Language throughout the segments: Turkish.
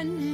friend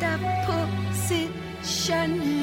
juxtaposition.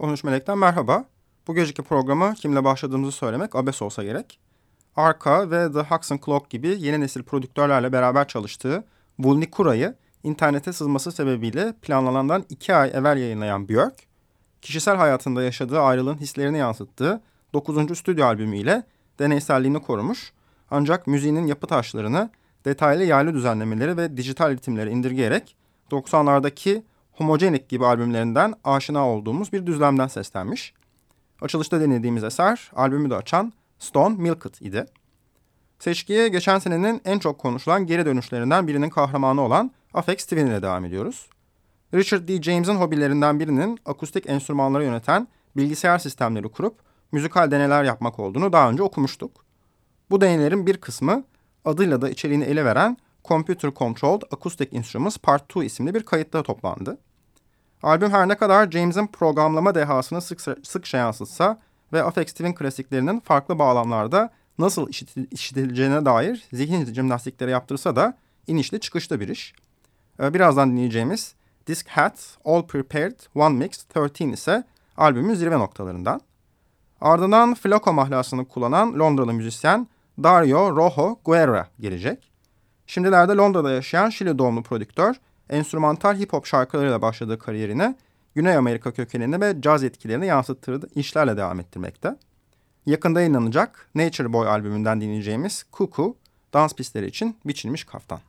13 Melek'ten merhaba. Bu geceki programı kimle başladığımızı söylemek abes olsa gerek. Arka ve The Hudson Clock gibi yeni nesil prodüktörlerle beraber çalıştığı Vulnikura'yı internete sızması sebebiyle planlanandan iki ay evvel yayınlayan Björk, kişisel hayatında yaşadığı ayrılığın hislerini yansıttığı 9. stüdyo albümüyle deneyselliğini korumuş ancak müziğinin yapı taşlarını detaylı yaylı düzenlemeleri ve dijital ritimleri indirgeyerek 90'lardaki Homogenic gibi albümlerinden aşina olduğumuz bir düzlemden seslenmiş. Açılışta dinlediğimiz eser albümü de açan Stone Milked idi. Seçkiye geçen senenin en çok konuşulan geri dönüşlerinden birinin kahramanı olan Afex Twin ile devam ediyoruz. Richard D. James'in hobilerinden birinin akustik enstrümanları yöneten bilgisayar sistemleri kurup müzikal deneler yapmak olduğunu daha önce okumuştuk. Bu deneylerin bir kısmı adıyla da içeriğini ele veren Computer Controlled Acoustic Instruments Part 2 isimli bir kayıtta toplandı. Albüm her ne kadar James'in programlama dehasını sık, sıkça yansıtsa ve Afex Twin klasiklerinin farklı bağlamlarda nasıl işitileceğine dair zihin jimnastikleri yaptırsa da inişli çıkışlı bir iş. Ee, birazdan dinleyeceğimiz Disc Hat, All Prepared, One Mix, 13 ise albümün zirve noktalarından. Ardından flako mahlasını kullanan Londralı müzisyen Dario Rojo Guerra gelecek. Şimdilerde Londra'da yaşayan Şili doğumlu prodüktör enstrümantal hip hop şarkılarıyla başladığı kariyerine Güney Amerika kökenini ve caz etkilerini yansıttığı işlerle devam ettirmekte. Yakında yayınlanacak Nature Boy albümünden dinleyeceğimiz Cuckoo, dans pistleri için biçilmiş kaftan.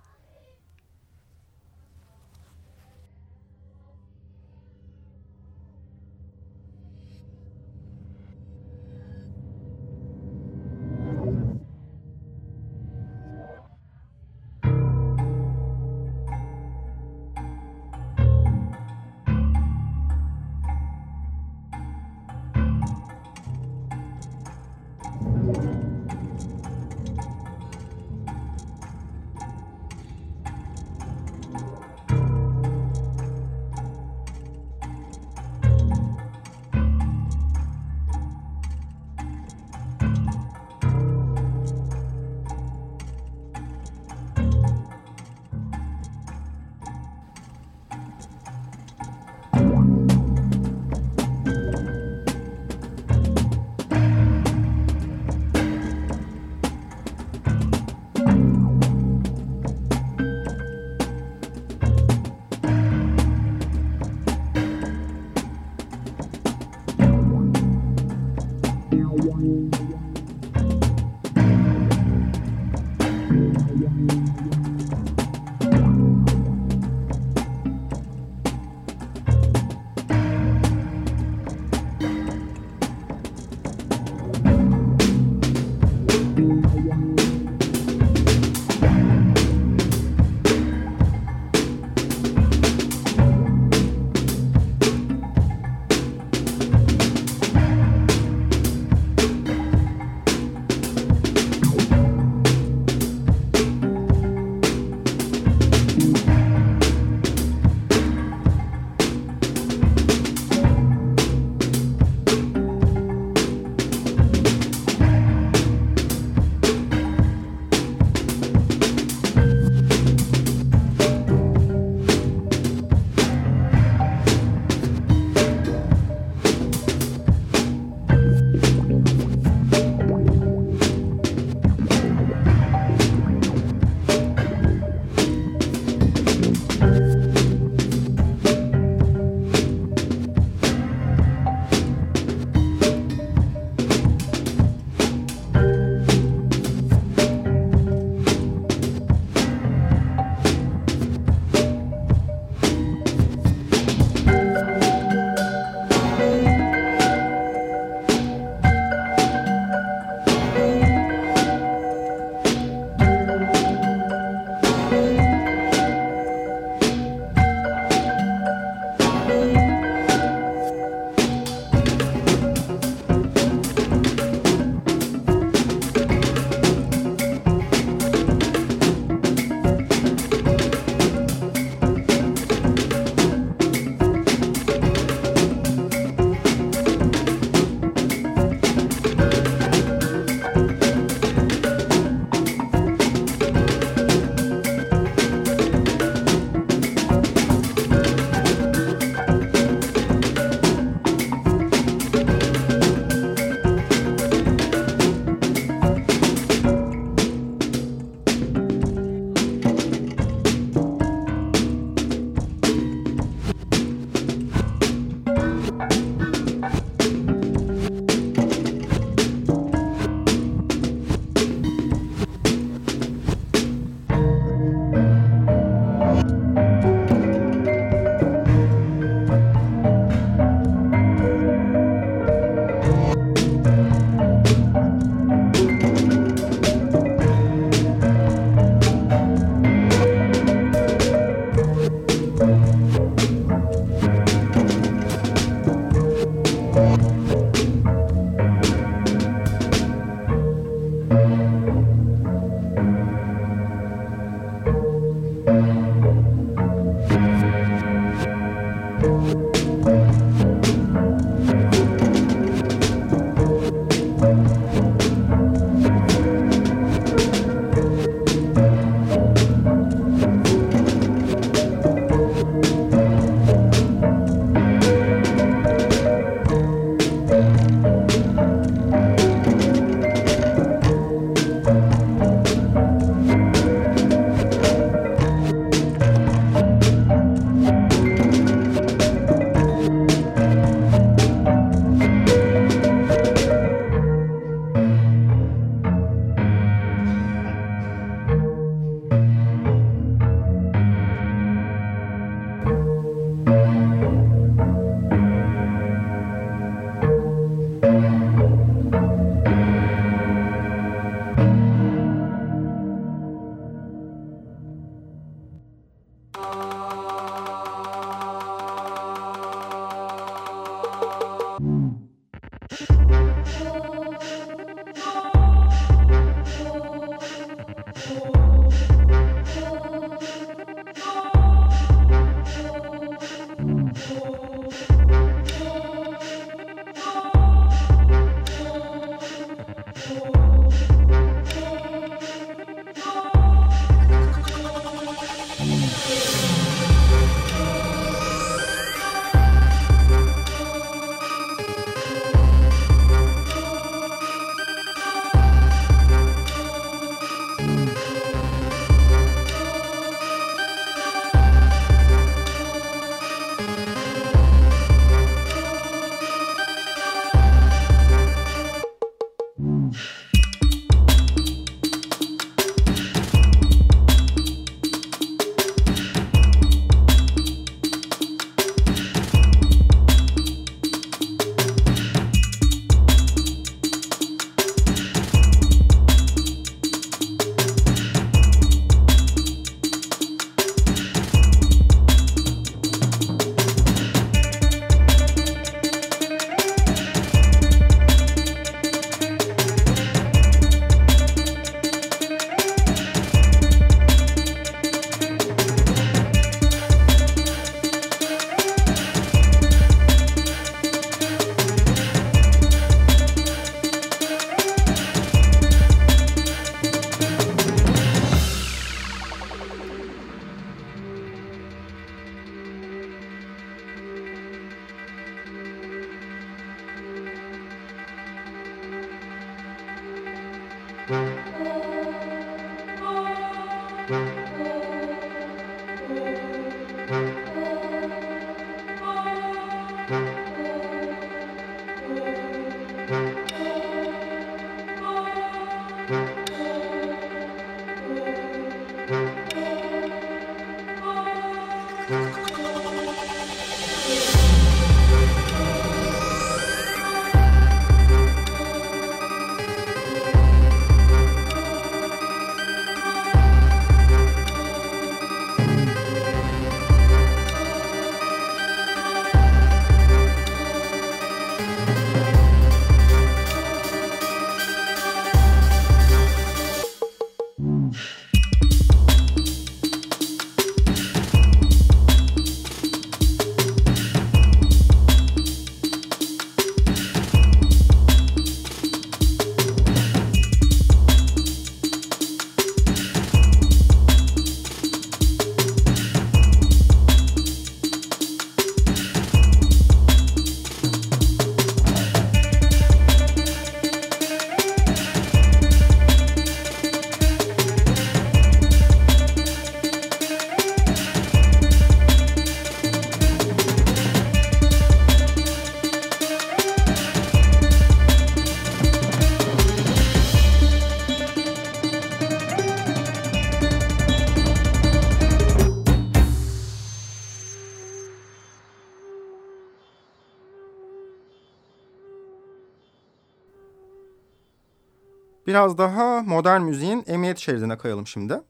Biraz daha modern müziğin emniyet şeridine kayalım şimdi.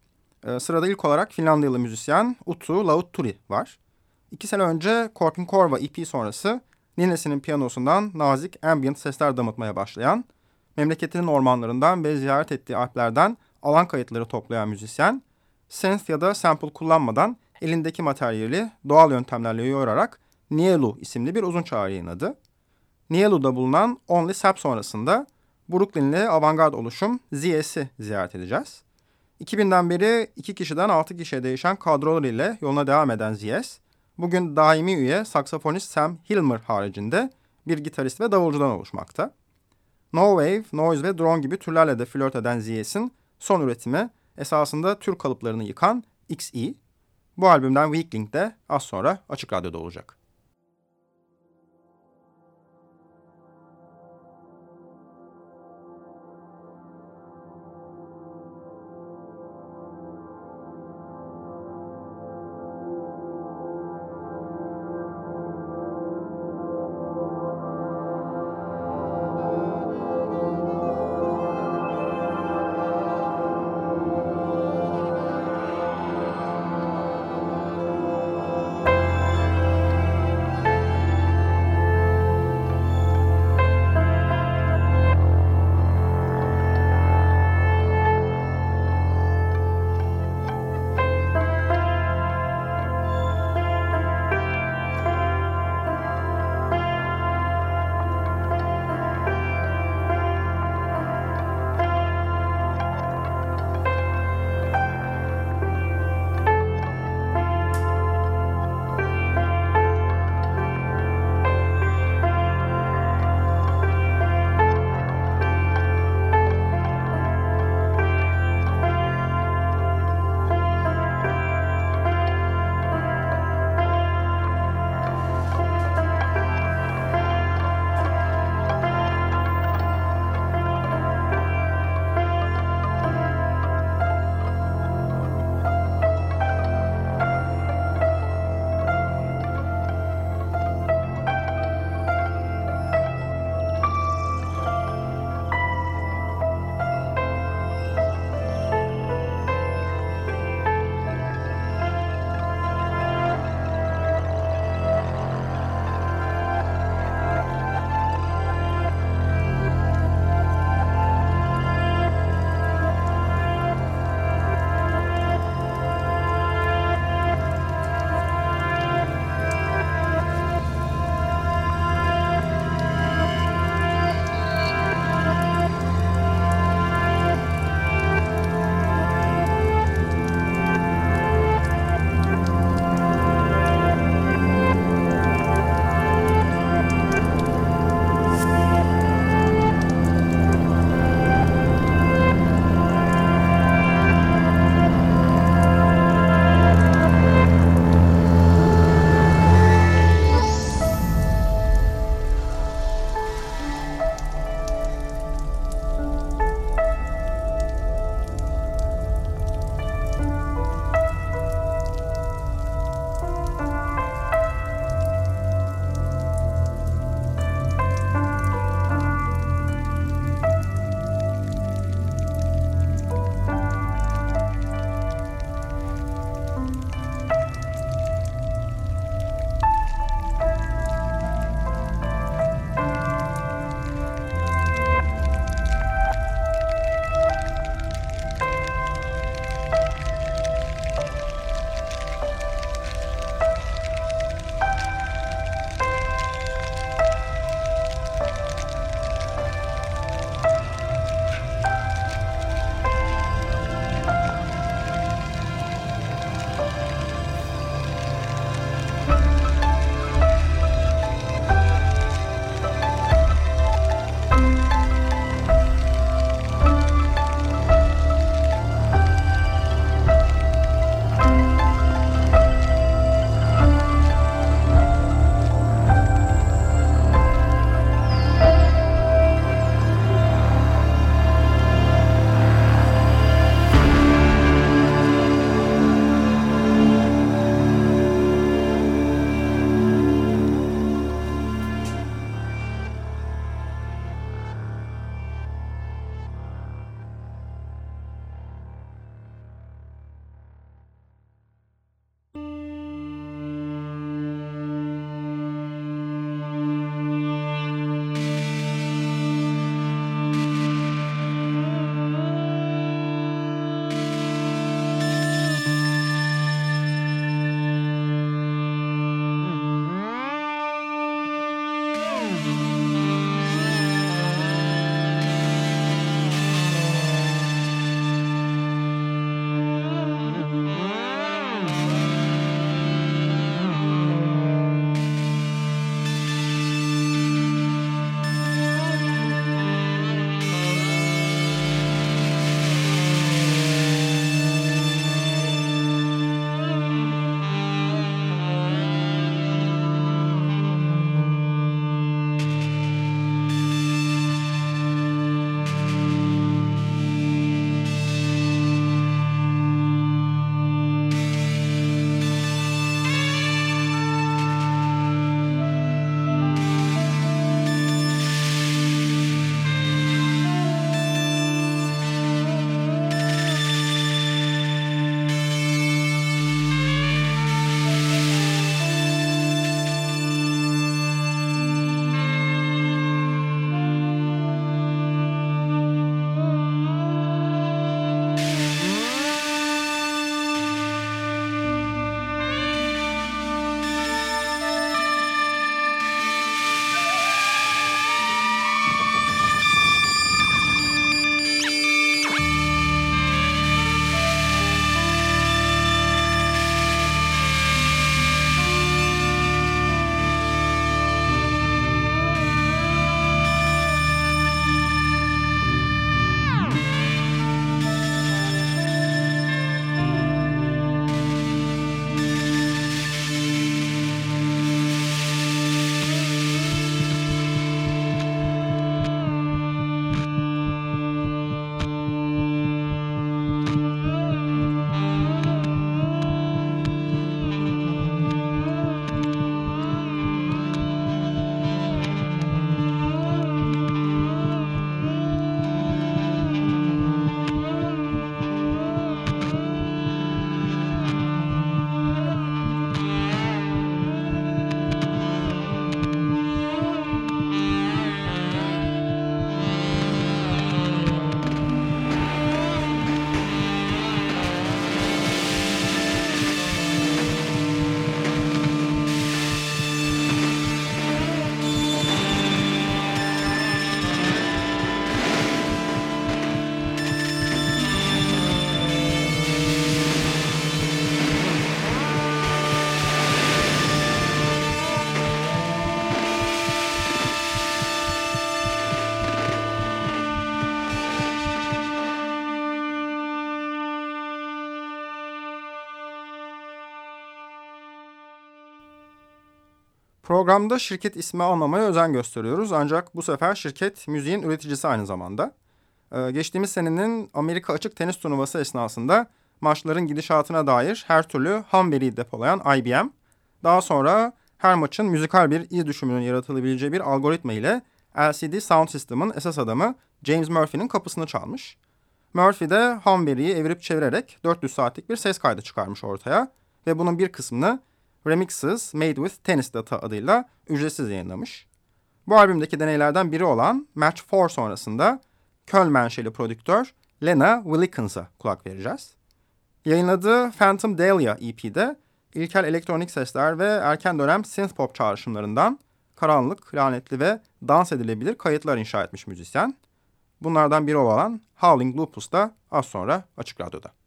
Ee, sırada ilk olarak Finlandiyalı müzisyen Utu Lautturi var. İki sene önce Korpin Korva EP sonrası ninesinin piyanosundan nazik ambient sesler damıtmaya başlayan, memleketinin ormanlarından ve ziyaret ettiği alplerden alan kayıtları toplayan müzisyen, synth ya da sample kullanmadan elindeki materyali doğal yöntemlerle yoğurarak Nielu isimli bir uzun çağrı yayınladı. Nielu'da bulunan Only Sap sonrasında Brooklyn'li avantgard oluşum ZS'i ziyaret edeceğiz. 2000'den beri 2 kişiden 6 kişiye değişen kadrolar ile yoluna devam eden ZS, bugün daimi üye saksafonist Sam Hilmer haricinde bir gitarist ve davulcudan oluşmakta. No Wave, Noise ve Drone gibi türlerle de flört eden ZS'in son üretimi esasında tür kalıplarını yıkan XE. Bu albümden Weakling de az sonra Açık Radyo'da olacak. Programda şirket ismi almamaya özen gösteriyoruz ancak bu sefer şirket müziğin üreticisi aynı zamanda. Ee, geçtiğimiz senenin Amerika açık tenis turnuvası esnasında maçların gidişatına dair her türlü ham veriyi depolayan IBM, daha sonra her maçın müzikal bir iz düşümünün yaratılabileceği bir algoritma ile LCD Sound System'ın esas adamı James Murphy'nin kapısını çalmış. Murphy de ham veriyi evirip çevirerek 400 saatlik bir ses kaydı çıkarmış ortaya ve bunun bir kısmını Remixes Made with Tennis Data adıyla ücretsiz yayınlamış. Bu albümdeki deneylerden biri olan Match 4 sonrasında Köln menşeli prodüktör Lena Willikens'a kulak vereceğiz. Yayınladığı Phantom Dahlia EP'de ilkel elektronik sesler ve erken dönem synth pop çağrışımlarından karanlık, lanetli ve dans edilebilir kayıtlar inşa etmiş müzisyen. Bunlardan biri olan Howling Lupus da az sonra Açık Radyo'da.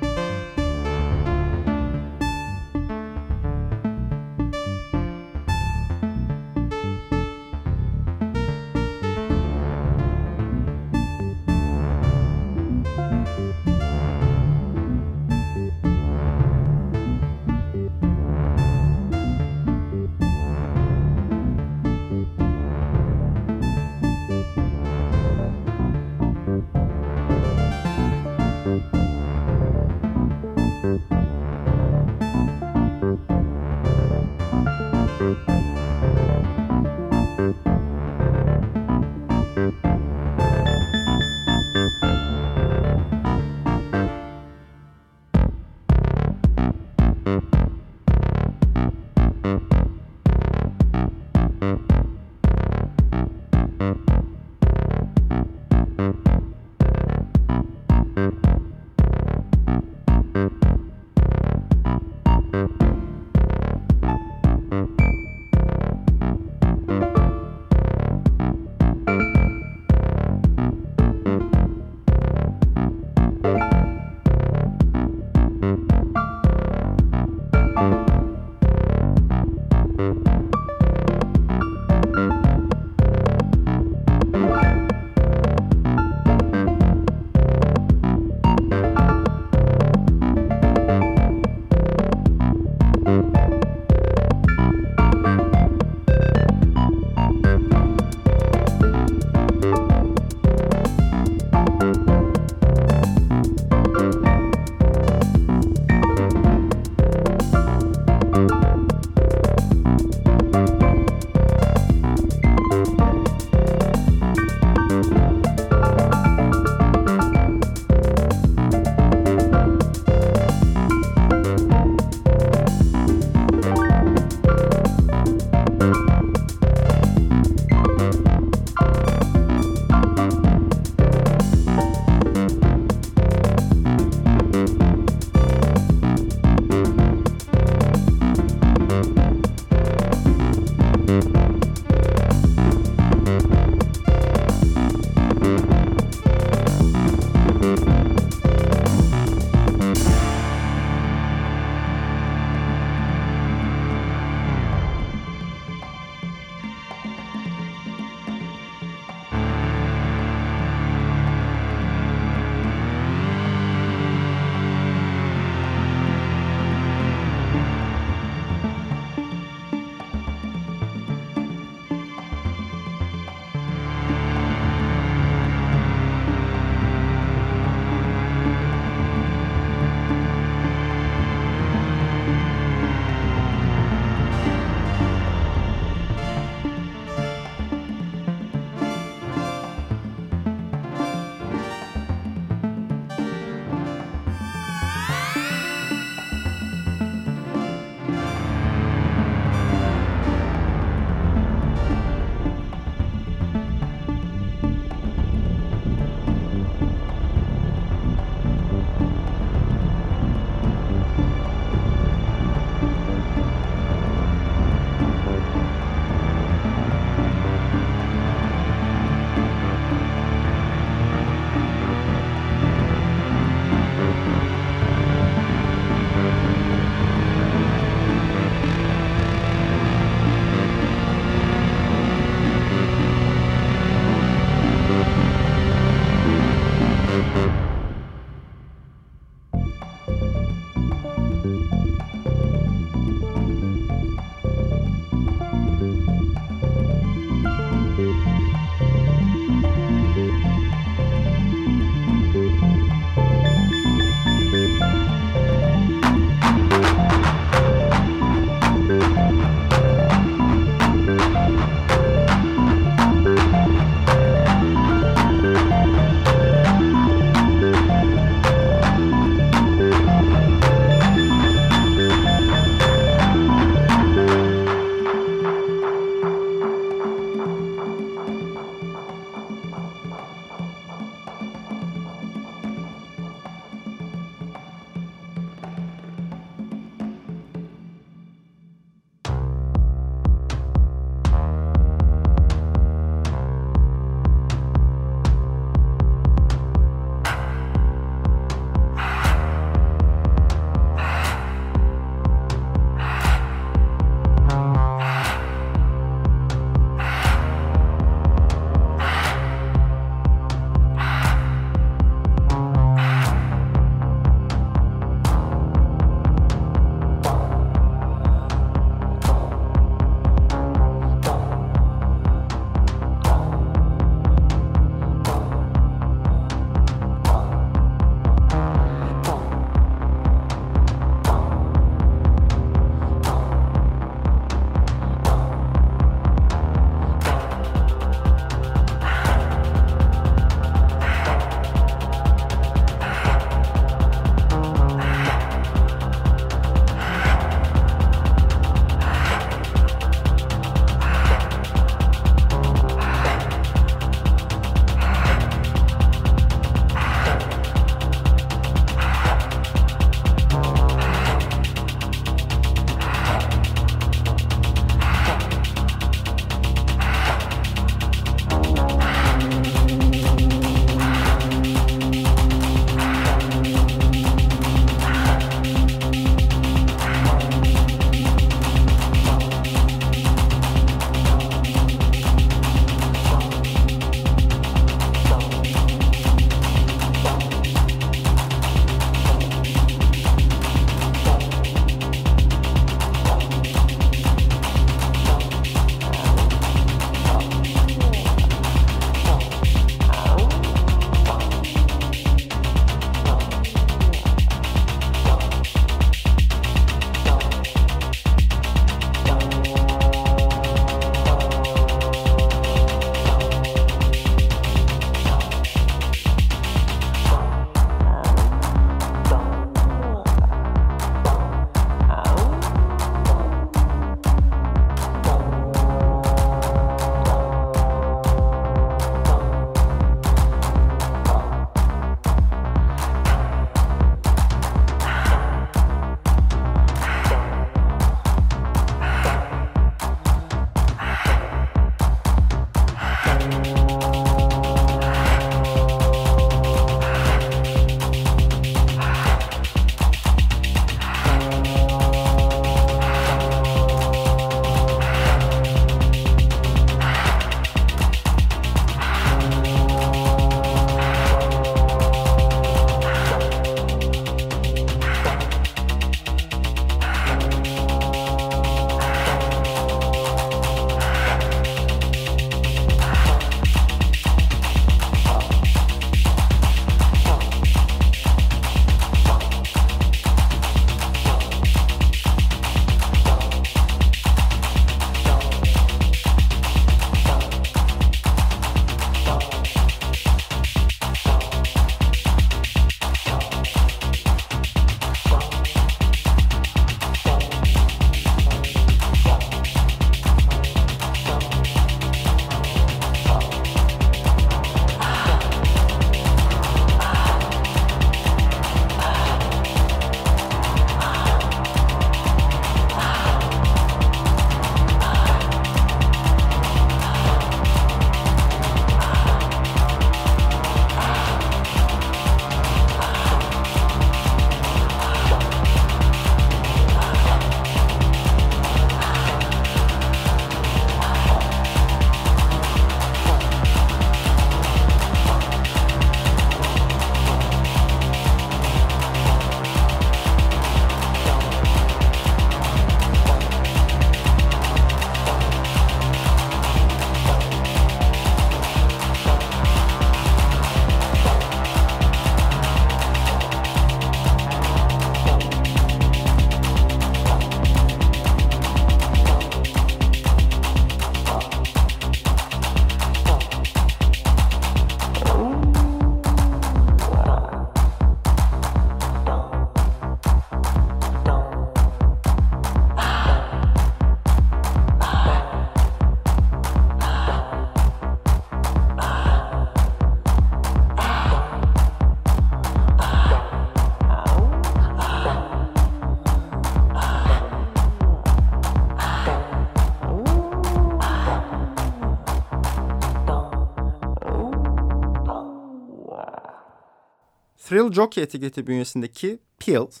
Thrill Jockey etiketi bünyesindeki Pills,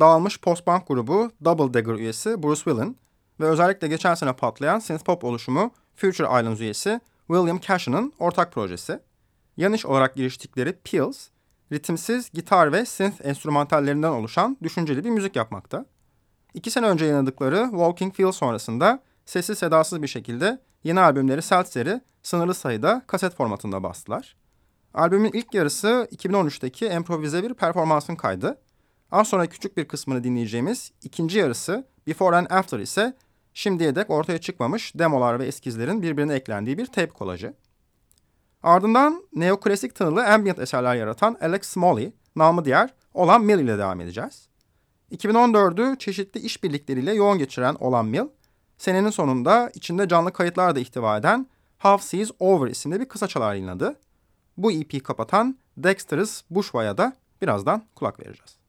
dağılmış post-punk grubu Double Dagger üyesi Bruce Willen ve özellikle geçen sene patlayan synthpop oluşumu Future Islands üyesi William Cashin'ın ortak projesi. Yan iş olarak giriştikleri Pills, ritimsiz gitar ve synth enstrümantallerinden oluşan düşünceli bir müzik yapmakta. İki sene önce yayınladıkları Walking Field sonrasında sessiz sedasız bir şekilde yeni albümleri Seltzer'i sınırlı sayıda kaset formatında bastılar. Albümün ilk yarısı 2013'teki improvize bir performansın kaydı. Az sonra küçük bir kısmını dinleyeceğimiz ikinci yarısı Before and After ise şimdiye dek ortaya çıkmamış demolar ve eskizlerin birbirine eklendiği bir tape kolajı. Ardından neoklasik tınılı ambient eserler yaratan Alex Smalley, namı diğer olan Mill ile devam edeceğiz. 2014'ü çeşitli işbirlikleriyle yoğun geçiren olan Mill, senenin sonunda içinde canlı kayıtlar da ihtiva eden Half Seas Over isimli bir kısa çalar yayınladı. Bu EP'yi kapatan Dexter's Bushwa'ya da birazdan kulak vereceğiz.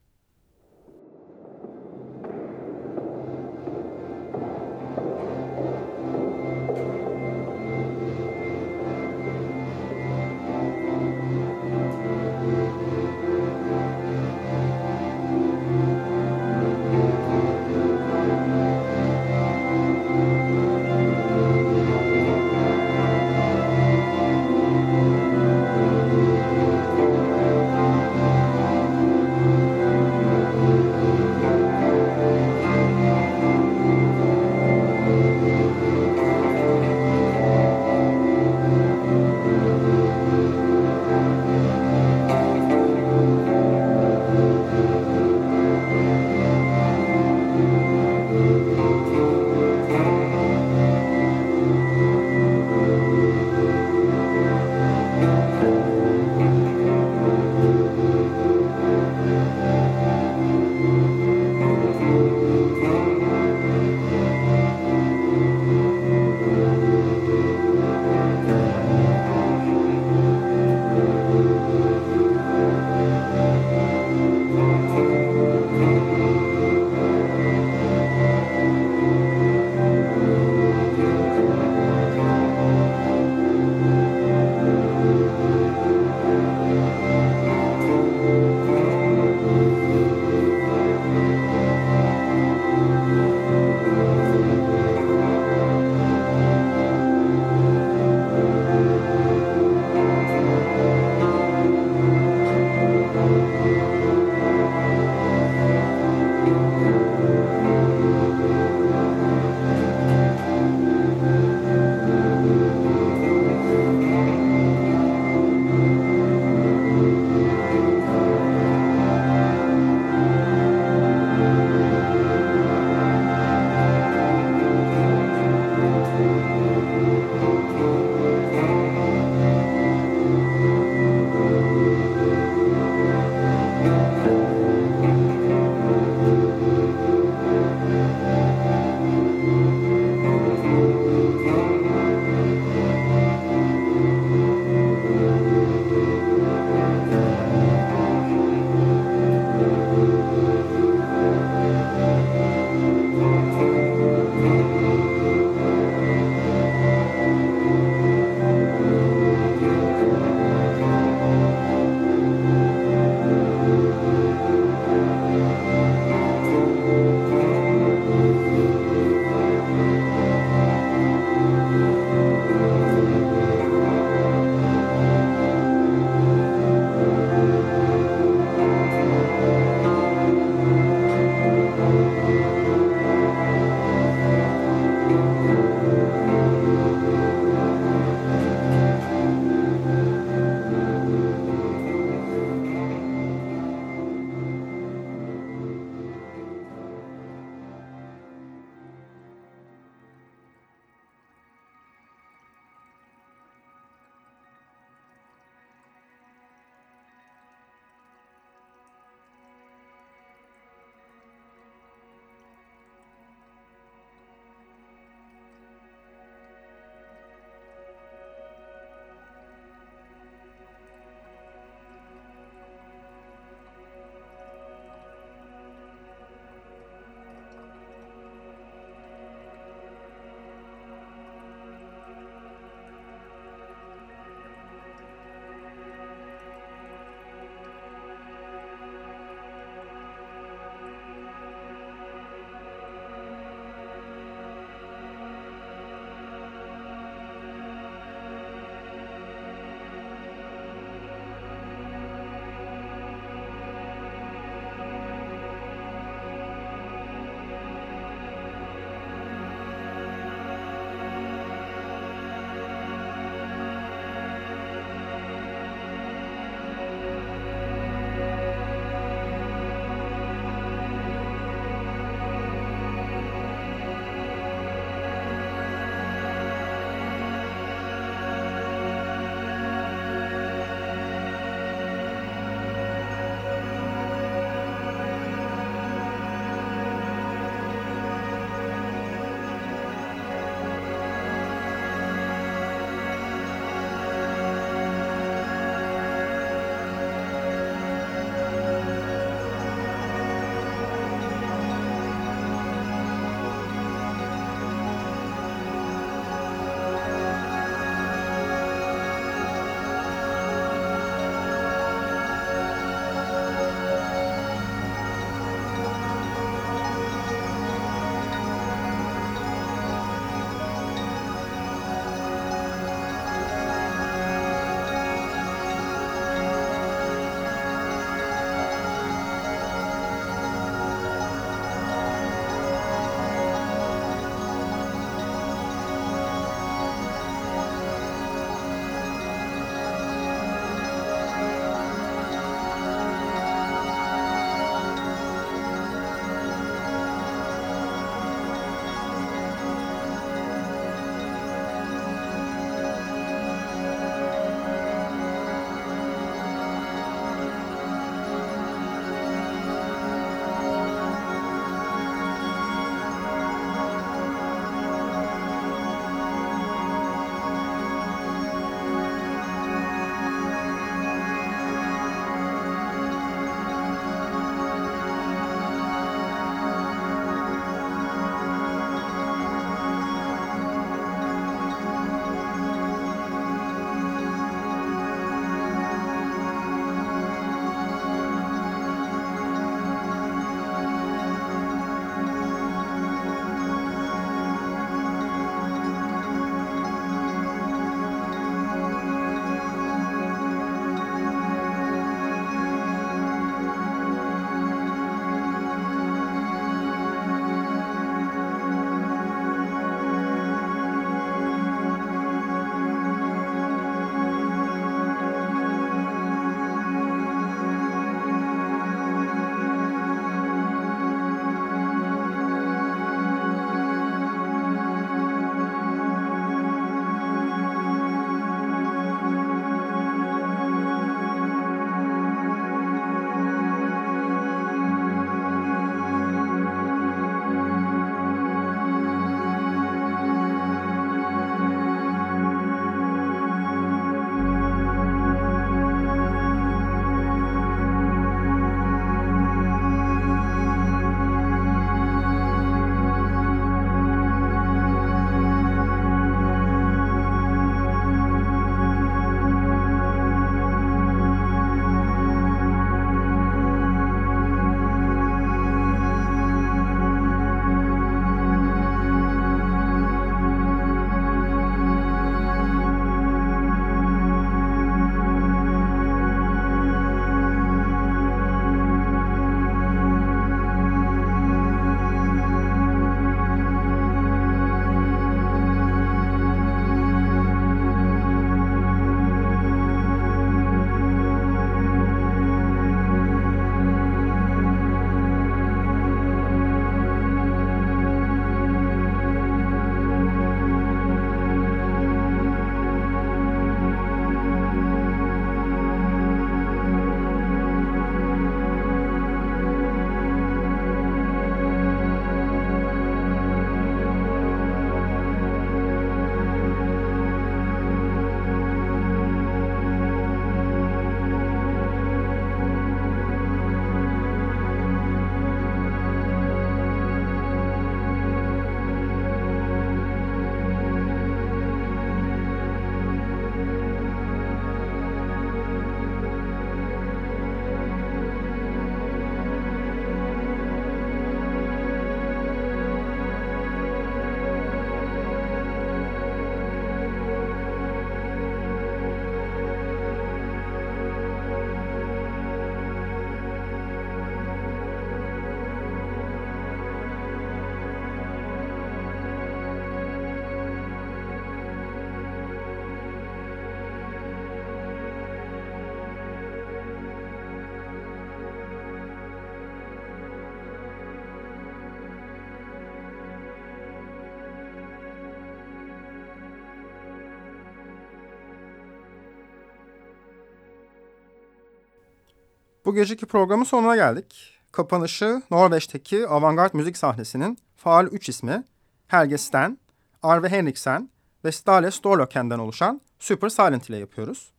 Bu geceki programın sonuna geldik. Kapanışı Norveç'teki avantgard müzik sahnesinin faal 3 ismi Helge Sten, Arve Henriksen ve Stale Storloken'den oluşan Super Silent ile yapıyoruz.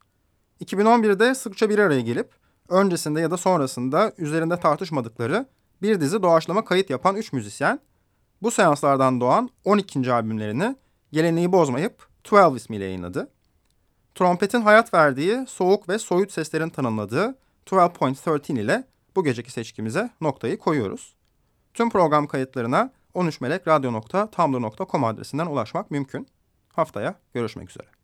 2011'de sıkça bir araya gelip öncesinde ya da sonrasında üzerinde tartışmadıkları bir dizi doğaçlama kayıt yapan 3 müzisyen bu seanslardan doğan 12. albümlerini geleneği bozmayıp 12 ismiyle yayınladı. Trompetin hayat verdiği soğuk ve soyut seslerin tanımladığı 12.13 ile bu geceki seçkimize noktayı koyuyoruz. Tüm program kayıtlarına 13melekradyo.tumblr.com adresinden ulaşmak mümkün. Haftaya görüşmek üzere.